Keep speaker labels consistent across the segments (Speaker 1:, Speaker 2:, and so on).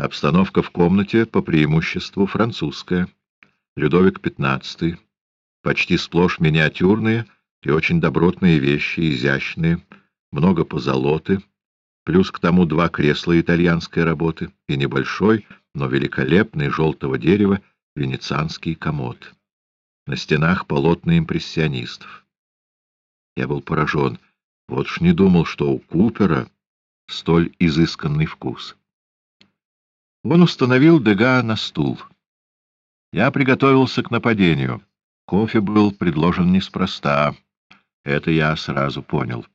Speaker 1: Обстановка в комнате по преимуществу французская. Людовик XV. Почти сплошь миниатюрные и очень добротные вещи, изящные, много позолоты, плюс к тому два кресла итальянской работы и небольшой, но великолепный желтого дерева венецианский комод. На стенах полотна импрессионистов. Я был поражен. Вот ж не думал, что у Купера столь изысканный вкус. Он установил Дега на стул. Я приготовился к нападению. Кофе был предложен неспроста. Это я сразу понял.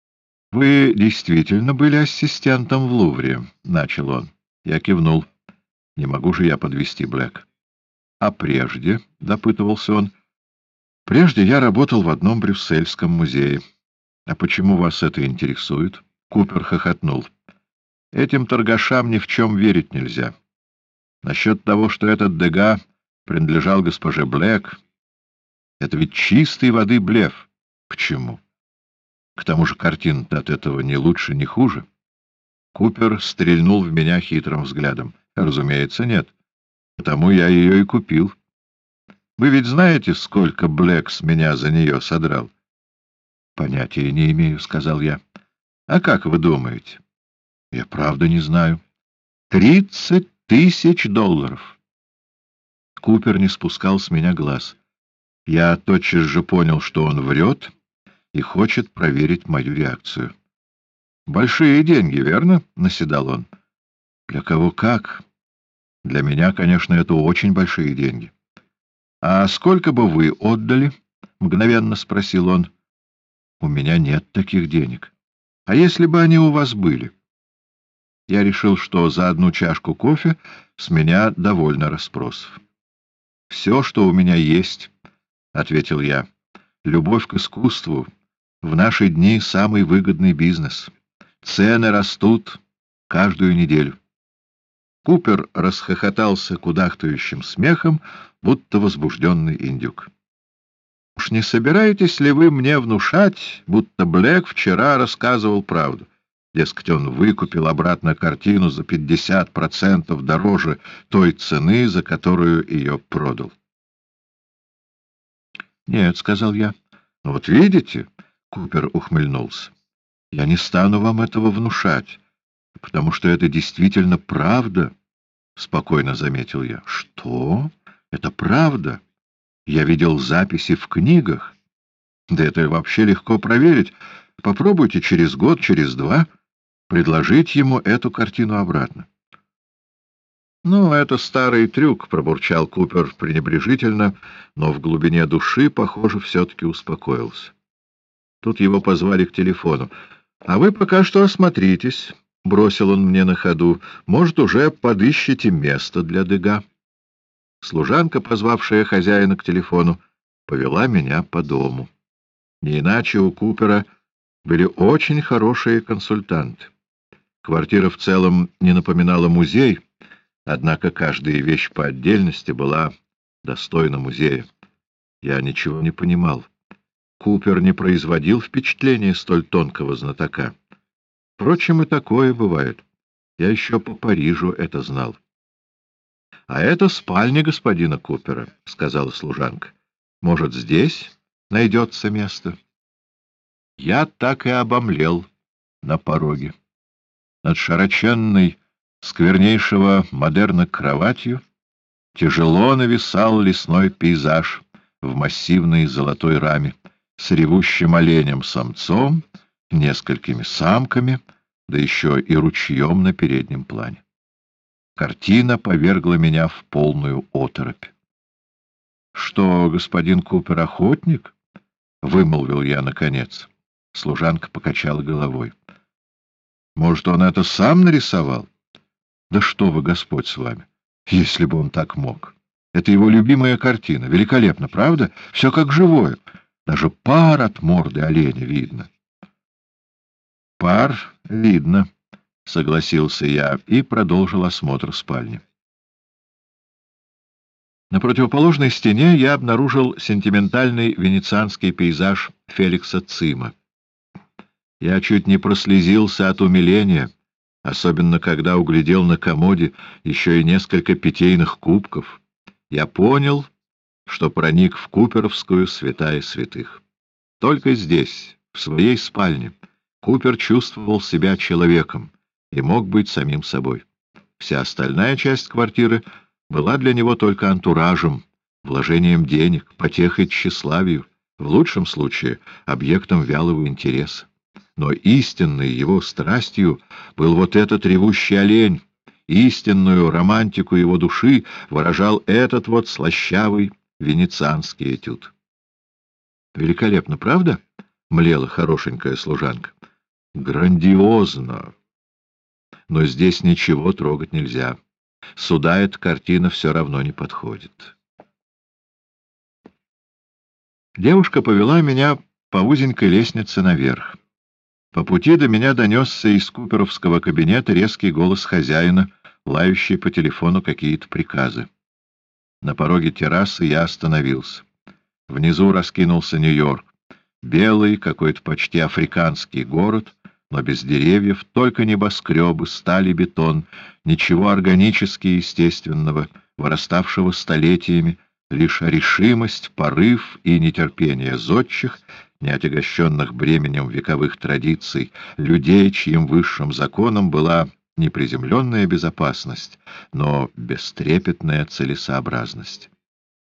Speaker 1: — Вы действительно были ассистентом в Лувре? — начал он. Я кивнул. — Не могу же я подвести Блэк. — А прежде? — допытывался он. — Прежде я работал в одном брюссельском музее. — А почему вас это интересует? Купер хохотнул. — Этим торгашам ни в чем верить нельзя. Насчет того, что этот Дега принадлежал госпоже Блэк, это ведь чистой воды блеф. Почему? К тому же картина от этого не лучше, не хуже. Купер стрельнул в меня хитрым взглядом. Разумеется, нет. Потому я ее и купил. Вы ведь знаете, сколько Блэк с меня за нее содрал? Понятия не имею, — сказал я. А как вы думаете? Я правда не знаю. Тридцать тысяч долларов. Купер не спускал с меня глаз. Я тотчас же понял, что он врет, и хочет проверить мою реакцию. «Большие деньги, верно?» — наседал он. «Для кого как? Для меня, конечно, это очень большие деньги». «А сколько бы вы отдали?» — мгновенно спросил он. «У меня нет таких денег. А если бы они у вас были?» Я решил, что за одну чашку кофе с меня довольно расспросов. «Все, что у меня есть», — ответил я, — «любовь к искусству — в наши дни самый выгодный бизнес. Цены растут каждую неделю. Купер расхохотался кудахтающим смехом, будто возбужденный индюк. — Уж не собираетесь ли вы мне внушать, будто Блэк вчера рассказывал правду? Дескать, он выкупил обратно картину за 50% дороже той цены, за которую ее продал. — Нет, — сказал я. — Вот видите, Купер ухмыльнулся. — Я не стану вам этого внушать, потому что это действительно правда, — спокойно заметил я. — Что? Это правда? Я видел записи в книгах. Да это вообще легко проверить. Попробуйте через год, через два предложить ему эту картину обратно. — Ну, это старый трюк, — пробурчал Купер пренебрежительно, но в глубине души, похоже, все-таки успокоился. Тут его позвали к телефону. — А вы пока что осмотритесь, — бросил он мне на ходу. — Может, уже подыщите место для дыга. Служанка, позвавшая хозяина к телефону, повела меня по дому. Не иначе у Купера были очень хорошие консультанты. Квартира в целом не напоминала музей, однако каждая вещь по отдельности была достойна музея. Я ничего не понимал. Купер не производил впечатления столь тонкого знатока. Впрочем, и такое бывает. Я еще по Парижу это знал. — А это спальня господина Купера, — сказала служанка. — Может, здесь найдется место? Я так и обомлел на пороге. Над широченной, сквернейшего модерна кроватью тяжело нависал лесной пейзаж в массивной золотой раме с ревущим оленем-самцом, несколькими самками, да еще и ручьем на переднем плане. Картина повергла меня в полную оторопь. — Что, господин Купер, охотник? — вымолвил я наконец. Служанка покачала головой. — Может, он это сам нарисовал? — Да что вы, Господь, с вами! Если бы он так мог! Это его любимая картина. Великолепно, правда? Все как живое. Даже пар от морды оленя видно. — Пар видно, — согласился я и продолжил осмотр спальни. На противоположной стене я обнаружил сентиментальный венецианский пейзаж Феликса Цима. Я чуть не прослезился от умиления, особенно когда углядел на комоде еще и несколько питейных кубков, я понял, что проник в Куперовскую святая святых. Только здесь, в своей спальне, Купер чувствовал себя человеком и мог быть самим собой. Вся остальная часть квартиры была для него только антуражем, вложением денег, потехой тщеславию, в лучшем случае объектом вялого интереса. Но истинной его страстью был вот этот ревущий олень, истинную романтику его души выражал этот вот слащавый венецианский этюд. «Великолепно, правда?» — млела хорошенькая служанка. «Грандиозно! Но здесь ничего трогать нельзя. Сюда эта картина все равно не подходит». Девушка повела меня по узенькой лестнице наверх. По пути до меня донесся из куперовского кабинета резкий голос хозяина, лающий по телефону какие-то приказы. На пороге террасы я остановился. Внизу раскинулся Нью-Йорк. Белый, какой-то почти африканский город, но без деревьев, только небоскребы, стали бетон, ничего органически естественного, выраставшего столетиями, лишь решимость, порыв и нетерпение зодчих, не отягощенных бременем вековых традиций, людей, чьим высшим законом была не приземленная безопасность, но бестрепетная целесообразность.